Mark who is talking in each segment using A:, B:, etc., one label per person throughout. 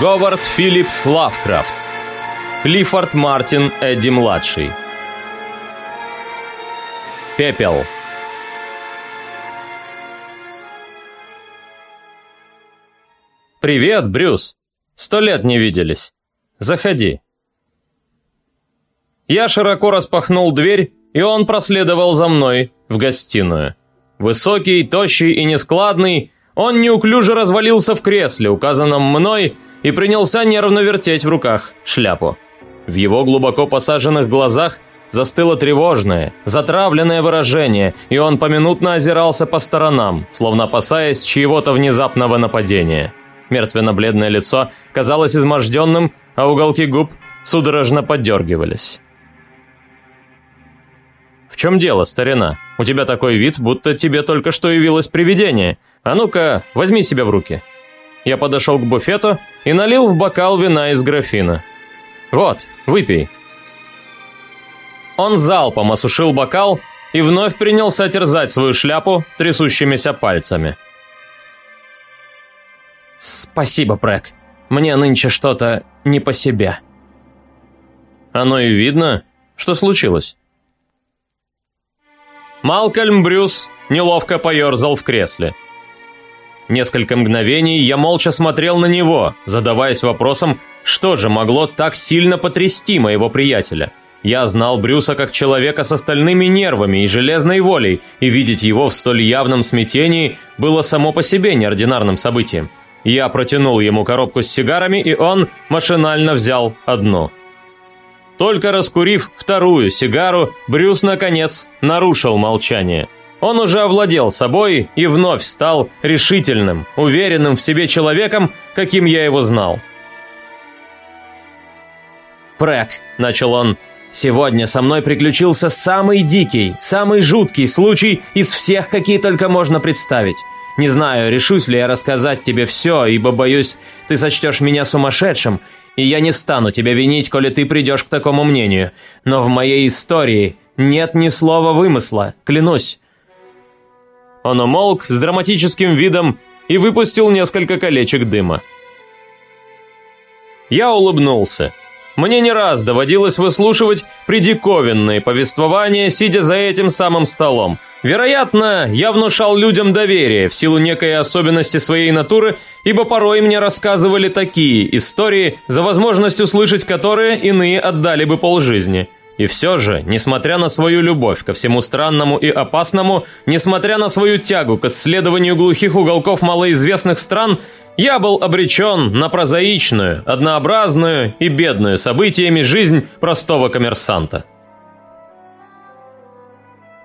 A: Говард Филлипс Лавкрафт. Клиффорд Мартин Эдди-младший. Пепел. «Привет, Брюс! Сто лет не виделись. Заходи». Я широко распахнул дверь, и он проследовал за мной в гостиную. Высокий, тощий и нескладный, он неуклюже развалился в кресле, указанном мной, и принялся нервно вертеть в руках шляпу. В его глубоко посаженных глазах застыло тревожное, затравленное выражение, и он поминутно озирался по сторонам, словно опасаясь чьего-то внезапного нападения. Мертвенно-бледное лицо казалось изможденным, а уголки губ судорожно подергивались. «В чем дело, старина? У тебя такой вид, будто тебе только что явилось привидение. А ну-ка, возьми себя в руки». Я подошел к буфету и налил в бокал вина из графина. «Вот, выпей». Он залпом осушил бокал и вновь принялся терзать свою шляпу трясущимися пальцами. «Спасибо, Прэк. Мне нынче что-то не по себе». «Оно и видно. Что случилось?» Малкольм Брюс неловко поерзал в кресле. Несколько мгновений я молча смотрел на него, задаваясь вопросом, что же могло так сильно потрясти моего приятеля. Я знал Брюса как человека с остальными нервами и железной волей, и видеть его в столь явном смятении было само по себе неординарным событием. Я протянул ему коробку с сигарами, и он машинально взял одну. Только раскурив вторую сигару, Брюс, наконец, нарушил молчание. Он уже овладел собой и вновь стал решительным, уверенным в себе человеком, каким я его знал. «Прэк», — начал он, — «сегодня со мной приключился самый дикий, самый жуткий случай из всех, какие только можно представить. Не знаю, решусь ли я рассказать тебе все, ибо, боюсь, ты сочтешь меня сумасшедшим, и я не стану тебя винить, коли ты придешь к такому мнению. Но в моей истории нет ни слова вымысла, клянусь». Он умолк с драматическим видом и выпустил несколько колечек дыма. Я улыбнулся. Мне не раз доводилось выслушивать предиковинные повествования, сидя за этим самым столом. Вероятно, я внушал людям доверие в силу некой особенности своей натуры, ибо порой мне рассказывали такие истории, за возможность услышать которые иные отдали бы полжизни. И все же, несмотря на свою любовь ко всему странному и опасному, несмотря на свою тягу к исследованию глухих уголков малоизвестных стран, я был обречен на прозаичную, однообразную и бедную событиями жизнь простого коммерсанта.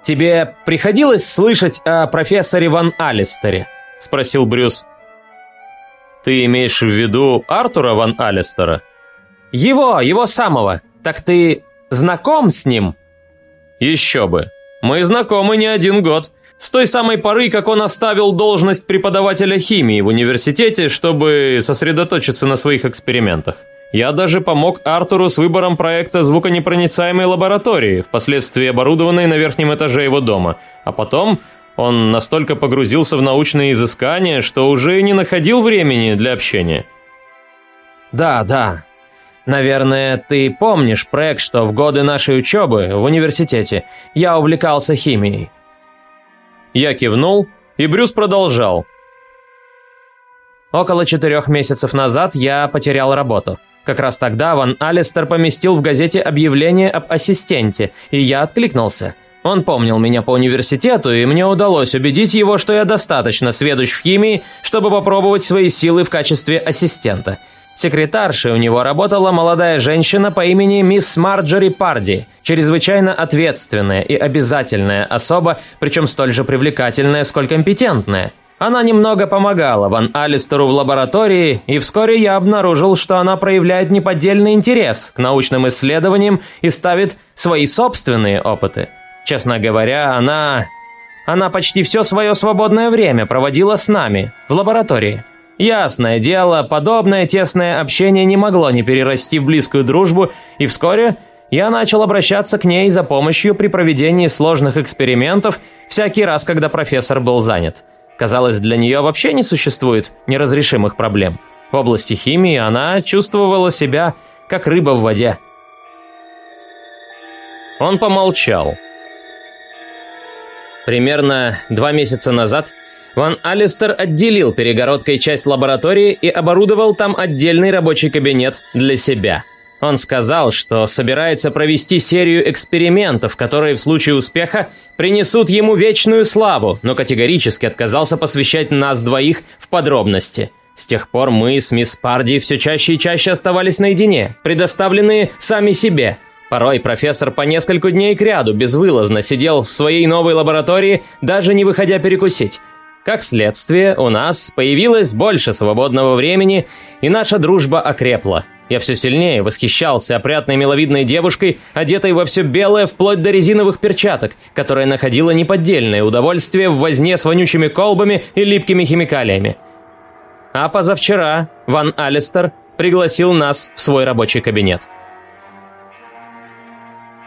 A: «Тебе приходилось слышать о профессоре Ван Алистере?» – спросил Брюс. «Ты имеешь в виду Артура Ван Алистера?» «Его, его самого. Так ты знаком с ним?» «Еще бы. Мы знакомы не один год. С той самой поры, как он оставил должность преподавателя химии в университете, чтобы сосредоточиться на своих экспериментах. Я даже помог Артуру с выбором проекта звуконепроницаемой лаборатории, впоследствии оборудованной на верхнем этаже его дома. А потом он настолько погрузился в научные изыскания, что уже не находил времени для общения. «Да, да. Наверное, ты помнишь, проект, что в годы нашей учебы в университете я увлекался химией». Я кивнул, и Брюс продолжал. Около четырех месяцев назад я потерял работу. Как раз тогда Ван Алистер поместил в газете объявление об ассистенте, и я откликнулся. Он помнил меня по университету, и мне удалось убедить его, что я достаточно сведущ в химии, чтобы попробовать свои силы в качестве ассистента – Секретаршей у него работала молодая женщина по имени мисс Марджори Парди, чрезвычайно ответственная и обязательная особа, причем столь же привлекательная, сколь компетентная. Она немного помогала Ван Алистеру в лаборатории, и вскоре я обнаружил, что она проявляет неподдельный интерес к научным исследованиям и ставит свои собственные опыты. Честно говоря, она... Она почти все свое свободное время проводила с нами, в лаборатории. Ясное дело, подобное тесное общение не могло не перерасти в близкую дружбу, и вскоре я начал обращаться к ней за помощью при проведении сложных экспериментов всякий раз, когда профессор был занят. Казалось, для нее вообще не существует неразрешимых проблем. В области химии она чувствовала себя как рыба в воде. Он помолчал. Примерно два месяца назад Ван Алистер отделил перегородкой часть лаборатории и оборудовал там отдельный рабочий кабинет для себя. Он сказал, что собирается провести серию экспериментов, которые в случае успеха принесут ему вечную славу, но категорически отказался посвящать нас двоих в подробности. С тех пор мы с мисс Парди все чаще и чаще оставались наедине, предоставленные сами себе – Порой профессор по несколько дней кряду безвылазно сидел в своей новой лаборатории, даже не выходя перекусить. Как следствие, у нас появилось больше свободного времени, и наша дружба окрепла. Я все сильнее восхищался опрятной миловидной девушкой, одетой во все белое вплоть до резиновых перчаток, которая находила неподдельное удовольствие в возне с вонючими колбами и липкими химикалиями. А позавчера Ван Алистер пригласил нас в свой рабочий кабинет.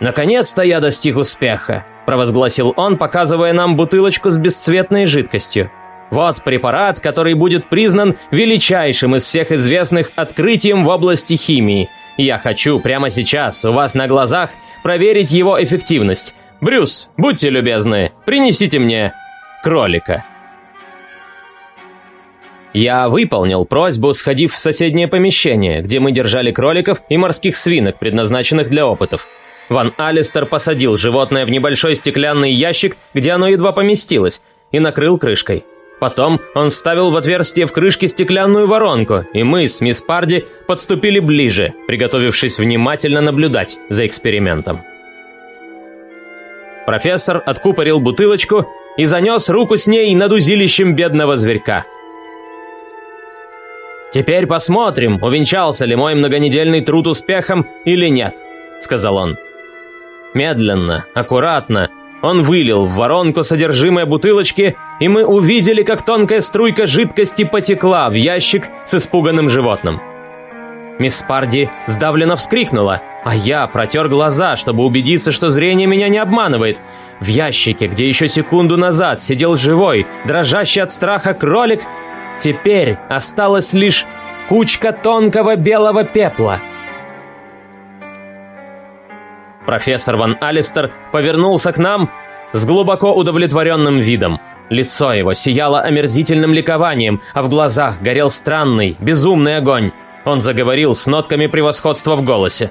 A: «Наконец-то я достиг успеха», – провозгласил он, показывая нам бутылочку с бесцветной жидкостью. «Вот препарат, который будет признан величайшим из всех известных открытием в области химии. Я хочу прямо сейчас, у вас на глазах, проверить его эффективность. Брюс, будьте любезны, принесите мне кролика». Я выполнил просьбу, сходив в соседнее помещение, где мы держали кроликов и морских свинок, предназначенных для опытов. Ван Алистер посадил животное в небольшой стеклянный ящик, где оно едва поместилось, и накрыл крышкой. Потом он вставил в отверстие в крышке стеклянную воронку, и мы с мисс Парди подступили ближе, приготовившись внимательно наблюдать за экспериментом. Профессор откупорил бутылочку и занес руку с ней над узилищем бедного зверька. «Теперь посмотрим, увенчался ли мой многонедельный труд успехом или нет», — сказал он. Медленно, аккуратно, он вылил в воронку содержимое бутылочки, и мы увидели, как тонкая струйка жидкости потекла в ящик с испуганным животным. Мисс Парди сдавленно вскрикнула, а я протер глаза, чтобы убедиться, что зрение меня не обманывает. В ящике, где еще секунду назад сидел живой, дрожащий от страха кролик, теперь осталась лишь кучка тонкого белого пепла – Профессор Ван Алистер повернулся к нам с глубоко удовлетворенным видом. Лицо его сияло омерзительным ликованием, а в глазах горел странный, безумный огонь. Он заговорил с нотками превосходства в голосе.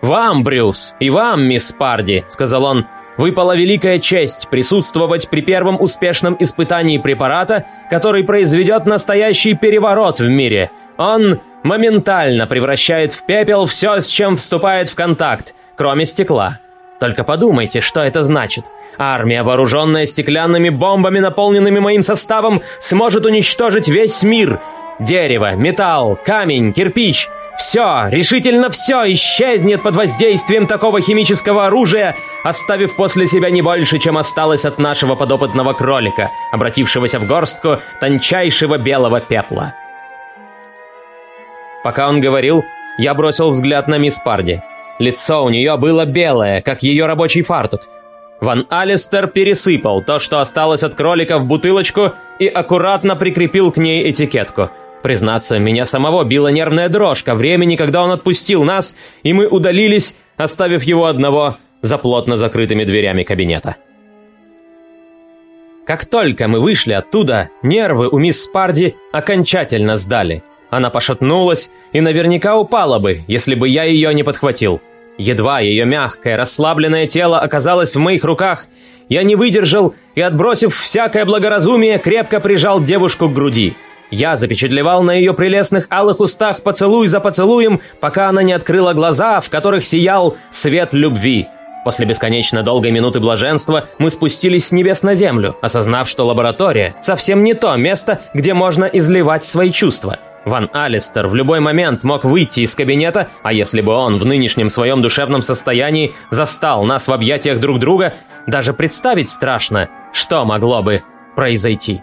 A: «Вам, Брюс, и вам, мисс Парди», — сказал он, — «выпала великая честь присутствовать при первом успешном испытании препарата, который произведет настоящий переворот в мире. Он моментально превращает в пепел все, с чем вступает в контакт, кроме стекла. Только подумайте, что это значит. Армия, вооруженная стеклянными бомбами, наполненными моим составом, сможет уничтожить весь мир. Дерево, металл, камень, кирпич – все, решительно все исчезнет под воздействием такого химического оружия, оставив после себя не больше, чем осталось от нашего подопытного кролика, обратившегося в горстку тончайшего белого пепла. Пока он говорил, я бросил взгляд на мисс Парди. Лицо у нее было белое, как ее рабочий фартук. Ван Алистер пересыпал то, что осталось от кролика в бутылочку и аккуратно прикрепил к ней этикетку. Признаться, меня самого била нервная дрожка времени, когда он отпустил нас, и мы удалились, оставив его одного за плотно закрытыми дверями кабинета. Как только мы вышли оттуда, нервы у мисс Спарди окончательно сдали – она пошатнулась и наверняка упала бы, если бы я ее не подхватил. Едва ее мягкое, расслабленное тело оказалось в моих руках, я не выдержал и, отбросив всякое благоразумие, крепко прижал девушку к груди. Я запечатлевал на ее прелестных алых устах поцелуй за поцелуем, пока она не открыла глаза, в которых сиял свет любви. После бесконечно долгой минуты блаженства мы спустились с небес на землю, осознав, что лаборатория совсем не то место, где можно изливать свои чувства – Ван Алистер в любой момент мог выйти из кабинета, а если бы он в нынешнем своем душевном состоянии застал нас в объятиях друг друга, даже представить страшно, что могло бы произойти.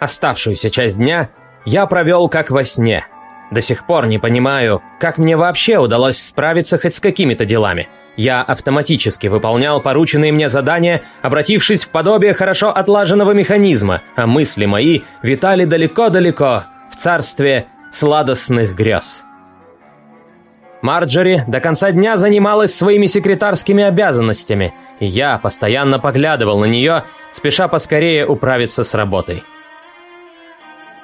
A: Оставшуюся часть дня я провел как во сне. До сих пор не понимаю, как мне вообще удалось справиться хоть с какими-то делами – Я автоматически выполнял порученные мне задания, обратившись в подобие хорошо отлаженного механизма, а мысли мои витали далеко-далеко, в царстве сладостных грез. Марджори до конца дня занималась своими секретарскими обязанностями, и я постоянно поглядывал на нее, спеша поскорее управиться с работой.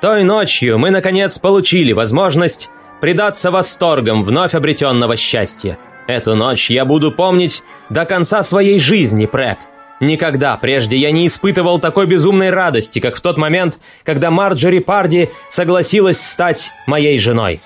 A: Той ночью мы, наконец, получили возможность предаться восторгам вновь обретенного счастья. Эту ночь я буду помнить до конца своей жизни, Прэк. Никогда прежде я не испытывал такой безумной радости, как в тот момент, когда Марджори Парди согласилась стать моей женой.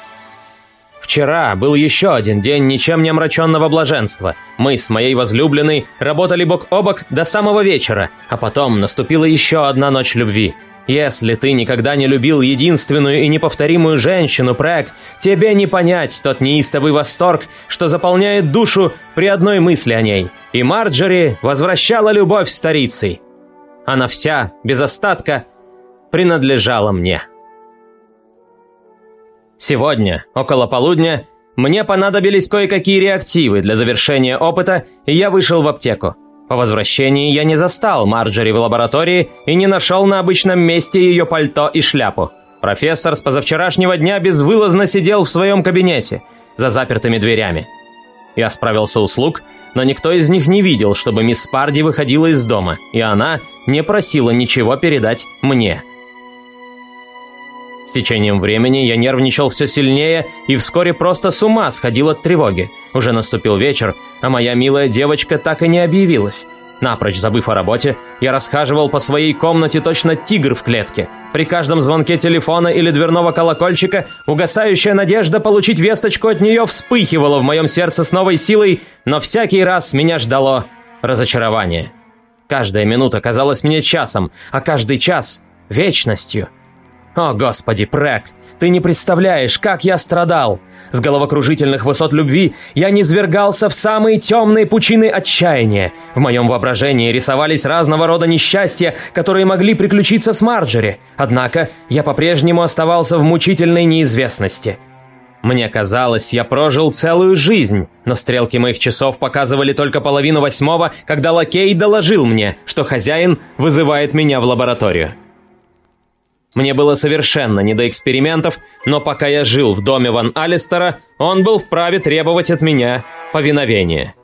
A: Вчера был еще один день ничем не омраченного блаженства. Мы с моей возлюбленной работали бок о бок до самого вечера, а потом наступила еще одна ночь любви. Если ты никогда не любил единственную и неповторимую женщину, Прэг, тебе не понять тот неистовый восторг, что заполняет душу при одной мысли о ней. И Марджори возвращала любовь старицей. Она вся, без остатка, принадлежала мне. Сегодня, около полудня, мне понадобились кое-какие реактивы для завершения опыта, и я вышел в аптеку. По возвращении я не застал Марджори в лаборатории и не нашел на обычном месте ее пальто и шляпу. Профессор с позавчерашнего дня безвылазно сидел в своем кабинете, за запертыми дверями. Я справился услуг, но никто из них не видел, чтобы мисс Парди выходила из дома, и она не просила ничего передать мне. С течением времени я нервничал все сильнее и вскоре просто с ума сходил от тревоги. Уже наступил вечер, а моя милая девочка так и не объявилась. Напрочь забыв о работе, я расхаживал по своей комнате точно тигр в клетке. При каждом звонке телефона или дверного колокольчика угасающая надежда получить весточку от нее вспыхивала в моем сердце с новой силой, но всякий раз меня ждало разочарование. Каждая минута казалась мне часом, а каждый час – вечностью – о, господи, Прэк, ты не представляешь, как я страдал. С головокружительных высот любви я низвергался в самые темные пучины отчаяния. В моем воображении рисовались разного рода несчастья, которые могли приключиться с Марджери. Однако я по-прежнему оставался в мучительной неизвестности. Мне казалось, я прожил целую жизнь, но стрелки моих часов показывали только половину восьмого, когда лакей доложил мне, что хозяин вызывает меня в лабораторию. Мне было совершенно не до экспериментов, но пока я жил в доме Ван Алистера, он был вправе требовать от меня повиновения.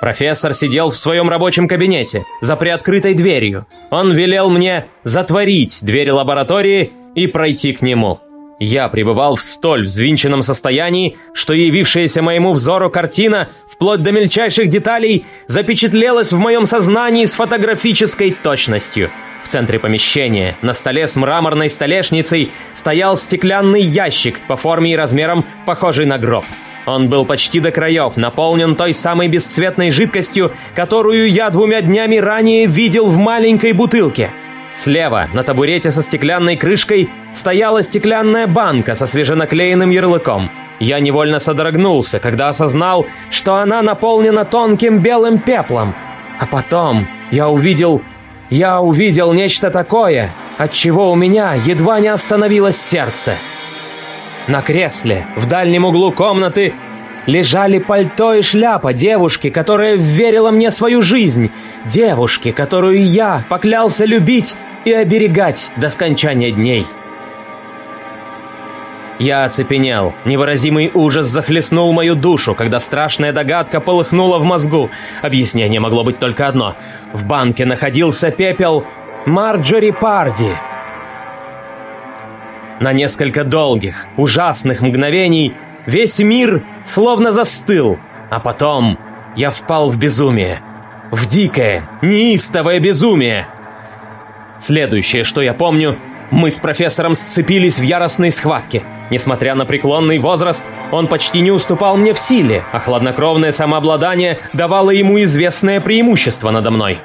A: Профессор сидел в своем рабочем кабинете, за приоткрытой дверью. Он велел мне затворить дверь лаборатории и пройти к нему. Я пребывал в столь взвинченном состоянии, что явившаяся моему взору картина, вплоть до мельчайших деталей, запечатлелась в моем сознании с фотографической точностью – в центре помещения, на столе с мраморной столешницей, стоял стеклянный ящик по форме и размерам, похожий на гроб. Он был почти до краев, наполнен той самой бесцветной жидкостью, которую я двумя днями ранее видел в маленькой бутылке. Слева, на табурете со стеклянной крышкой, стояла стеклянная банка со свеженаклеенным ярлыком. Я невольно содрогнулся, когда осознал, что она наполнена тонким белым пеплом. А потом я увидел я увидел нечто такое, от чего у меня едва не остановилось сердце. На кресле, в дальнем углу комнаты, лежали пальто и шляпа девушки, которая верила мне свою жизнь, девушки, которую я поклялся любить и оберегать до скончания дней. Я оцепенел. Невыразимый ужас захлестнул мою душу, когда страшная догадка полыхнула в мозгу. Объяснение могло быть только одно. В банке находился пепел Марджори Парди. На несколько долгих, ужасных мгновений весь мир словно застыл, а потом я впал в безумие. В дикое, неистовое безумие. Следующее, что я помню, мы с профессором сцепились в яростной схватке – Несмотря на преклонный возраст, он почти не уступал мне в силе, а хладнокровное самообладание давало ему известное преимущество надо мной.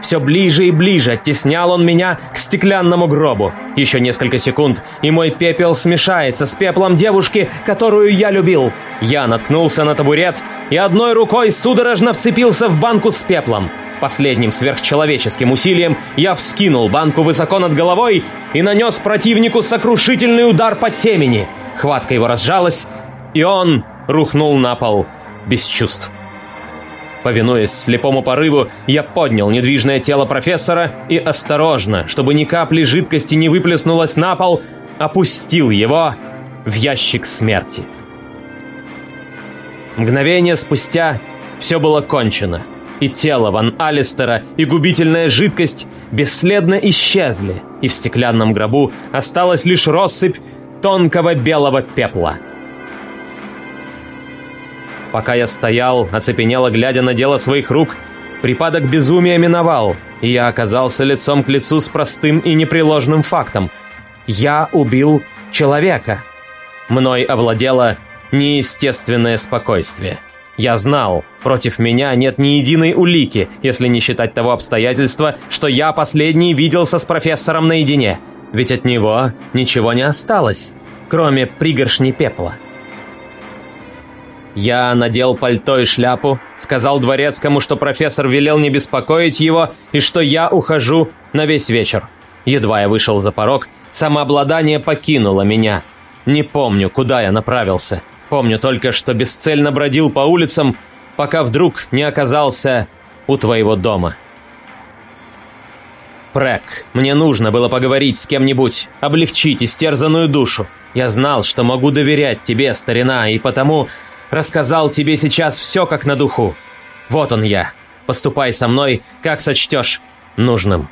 A: Все ближе и ближе оттеснял он меня к стеклянному гробу. Еще несколько секунд, и мой пепел смешается с пеплом девушки, которую я любил. Я наткнулся на табурет и одной рукой судорожно вцепился в банку с пеплом. Последним сверхчеловеческим усилием я вскинул банку высоко над головой и нанес противнику сокрушительный удар по темени. Хватка его разжалась, и он рухнул на пол без чувств. Повинуясь слепому порыву, я поднял недвижное тело профессора и осторожно, чтобы ни капли жидкости не выплеснулось на пол, опустил его в ящик смерти. Мгновение спустя все было кончено, и тело Ван Алистера и губительная жидкость бесследно исчезли, и в стеклянном гробу осталась лишь россыпь тонкого белого пепла. Пока я стоял, оцепенело глядя на дело своих рук, припадок безумия миновал, и я оказался лицом к лицу с простым и непреложным фактом. Я убил человека. Мной овладело неестественное спокойствие. Я знал, против меня нет ни единой улики, если не считать того обстоятельства, что я последний виделся с профессором наедине. Ведь от него ничего не осталось, кроме пригоршни пепла. Я надел пальто и шляпу, сказал дворецкому, что профессор велел не беспокоить его и что я ухожу на весь вечер. Едва я вышел за порог, самообладание покинуло меня. Не помню, куда я направился. Помню только, что бесцельно бродил по улицам, пока вдруг не оказался у твоего дома. Прэк, мне нужно было поговорить с кем-нибудь, облегчить истерзанную душу. Я знал, что могу доверять тебе, старина, и потому рассказал тебе сейчас все как на духу. Вот он я. Поступай со мной, как сочтешь нужным.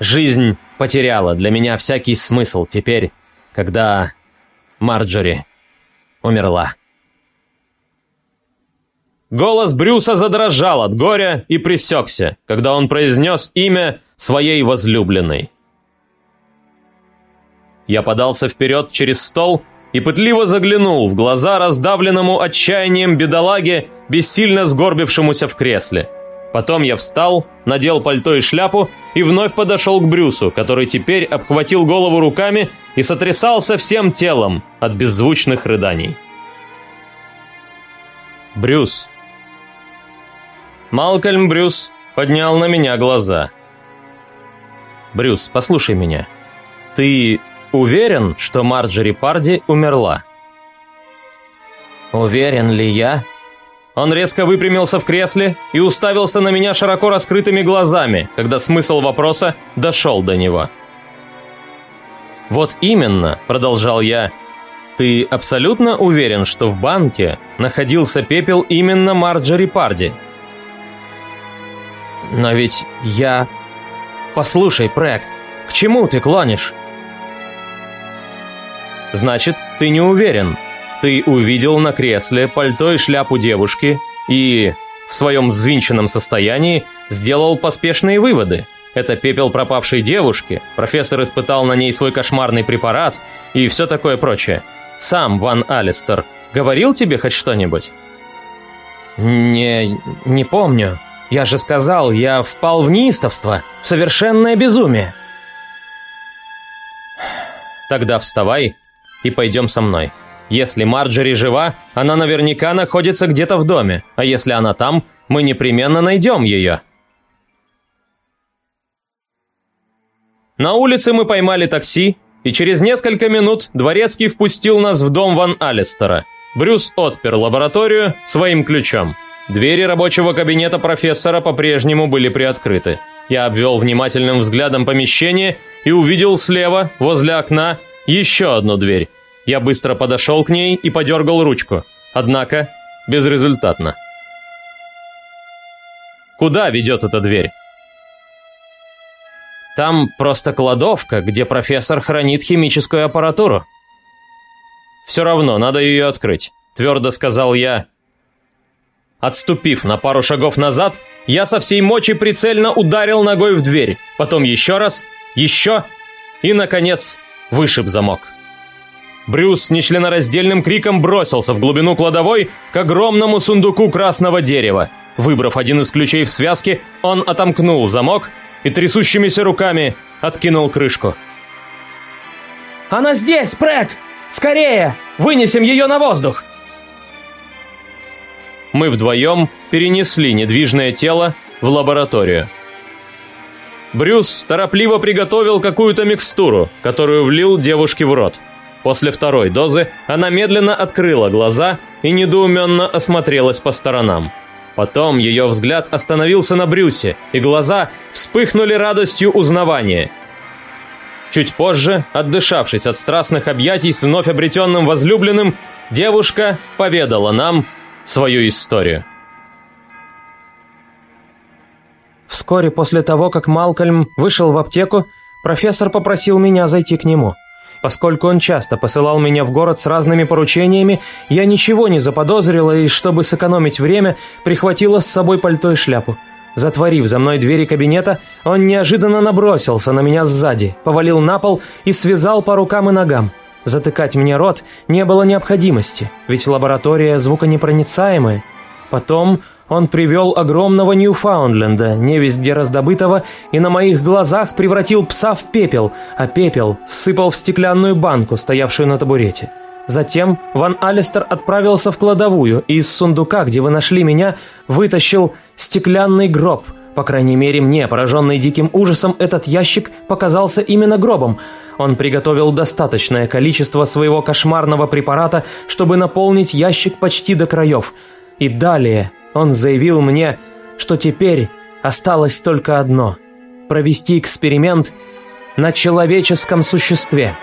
A: Жизнь потеряла для меня всякий смысл теперь, когда Марджори умерла. Голос Брюса задрожал от горя и пресекся, когда он произнес имя своей возлюбленной. Я подался вперед через стол и пытливо заглянул в глаза раздавленному отчаянием бедолаге, бессильно сгорбившемуся в кресле. Потом я встал, надел пальто и шляпу и вновь подошел к Брюсу, который теперь обхватил голову руками и сотрясался всем телом от беззвучных рыданий. Брюс. Малкольм Брюс поднял на меня глаза. «Брюс, послушай меня. Ты Уверен, что Марджери Парди умерла. Уверен ли я? Он резко выпрямился в кресле и уставился на меня широко раскрытыми глазами, когда смысл вопроса дошел до него. «Вот именно», — продолжал я, — «ты абсолютно уверен, что в банке находился пепел именно Марджери Парди?» «Но ведь я...» «Послушай, Прэк, к чему ты клонишь?» Значит, ты не уверен. Ты увидел на кресле пальто и шляпу девушки и, в своем взвинченном состоянии, сделал поспешные выводы. Это пепел пропавшей девушки, профессор испытал на ней свой кошмарный препарат и все такое прочее. Сам Ван Алистер говорил тебе хоть что-нибудь? Не... не помню. Я же сказал, я впал в неистовство, в совершенное безумие. Тогда вставай и пойдем со мной. Если Марджери жива, она наверняка находится где-то в доме, а если она там, мы непременно найдем ее. На улице мы поймали такси, и через несколько минут Дворецкий впустил нас в дом Ван Алистера. Брюс отпер лабораторию своим ключом. Двери рабочего кабинета профессора по-прежнему были приоткрыты. Я обвел внимательным взглядом помещение и увидел слева, возле окна, еще одну дверь. Я быстро подошел к ней и подергал ручку. Однако, безрезультатно. Куда ведет эта дверь? Там просто кладовка, где профессор хранит химическую аппаратуру. Все равно, надо ее открыть, твердо сказал я. Отступив на пару шагов назад, я со всей мочи прицельно ударил ногой в дверь, потом еще раз, еще и, наконец, вышиб замок. Брюс с нечленораздельным криком бросился в глубину кладовой к огромному сундуку красного дерева. Выбрав один из ключей в связке, он отомкнул замок и трясущимися руками откинул крышку. «Она здесь, Прэк! Скорее! Вынесем ее на воздух!» Мы вдвоем перенесли недвижное тело в лабораторию. Брюс торопливо приготовил какую-то микстуру, которую влил девушке в рот. После второй дозы она медленно открыла глаза и недоуменно осмотрелась по сторонам. Потом ее взгляд остановился на Брюсе, и глаза вспыхнули радостью узнавания. Чуть позже, отдышавшись от страстных объятий с вновь обретенным возлюбленным, девушка поведала нам свою историю.
B: Вскоре после того, как Малкольм вышел в аптеку, профессор попросил меня зайти к нему. Поскольку он часто посылал меня в город с разными поручениями, я ничего не заподозрила и, чтобы сэкономить время, прихватила с собой пальто и шляпу. Затворив за мной двери кабинета, он неожиданно набросился на меня сзади, повалил на пол и связал по рукам и ногам. Затыкать мне рот не было необходимости, ведь лаборатория звуконепроницаемая. Потом он привел огромного Ньюфаундленда, невесть где раздобытого, и на моих глазах превратил пса в пепел, а пепел сыпал в стеклянную банку, стоявшую на табурете. Затем Ван Алистер отправился в кладовую и из сундука, где вы нашли меня, вытащил стеклянный гроб. По крайней мере, мне, пораженный диким ужасом, этот ящик показался именно гробом. Он приготовил достаточное количество своего кошмарного препарата, чтобы наполнить ящик почти до краев. И далее он заявил мне, что теперь осталось только одно – провести эксперимент на человеческом существе.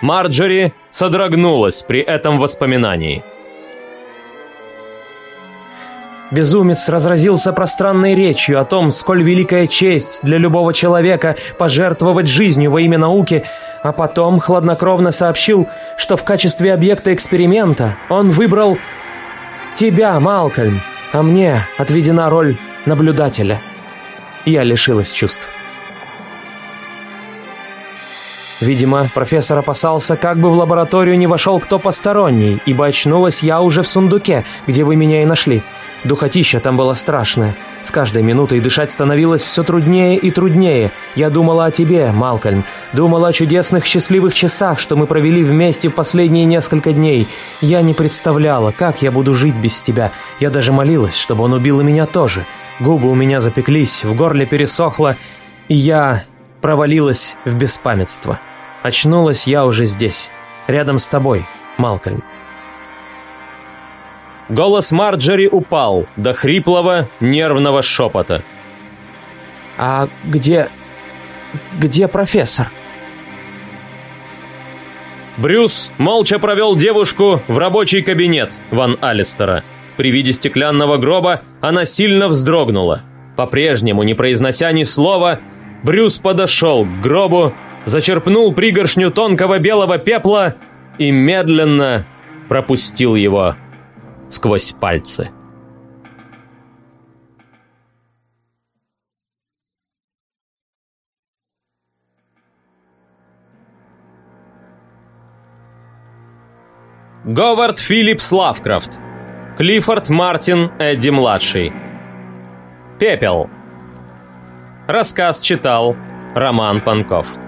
A: Марджори содрогнулась при этом воспоминании.
B: Безумец разразился пространной речью о том, сколь великая честь для любого человека пожертвовать жизнью во имя науки, а потом хладнокровно сообщил, что в качестве объекта эксперимента он выбрал Тебя, Малкольм, а мне отведена роль наблюдателя. Я лишилась чувств. Видимо, профессор опасался, как бы в лабораторию не вошел кто посторонний, ибо очнулась я уже в сундуке, где вы меня и нашли. Духотища там было страшное. С каждой минутой дышать становилось все труднее и труднее. Я думала о тебе, Малкольм. Думала о чудесных счастливых часах, что мы провели вместе в последние несколько дней. Я не представляла, как я буду жить без тебя. Я даже молилась, чтобы он убил и меня тоже. Губы у меня запеклись, в горле пересохло, и я провалилась в беспамятство. Очнулась я уже здесь, рядом с тобой, Малкольм.
A: Голос Марджери упал до хриплого, нервного шепота.
B: «А где... где профессор?»
A: Брюс молча провел девушку в рабочий кабинет Ван Алистера. При виде стеклянного гроба она сильно вздрогнула. По-прежнему, не произнося ни слова, Брюс подошел к гробу, зачерпнул пригоршню тонкого белого пепла и медленно пропустил его сквозь пальцы. Говард Филлипс Лавкрафт. Клиффорд Мартин Эдди-младший. Пепел. Рассказ читал Роман Панков.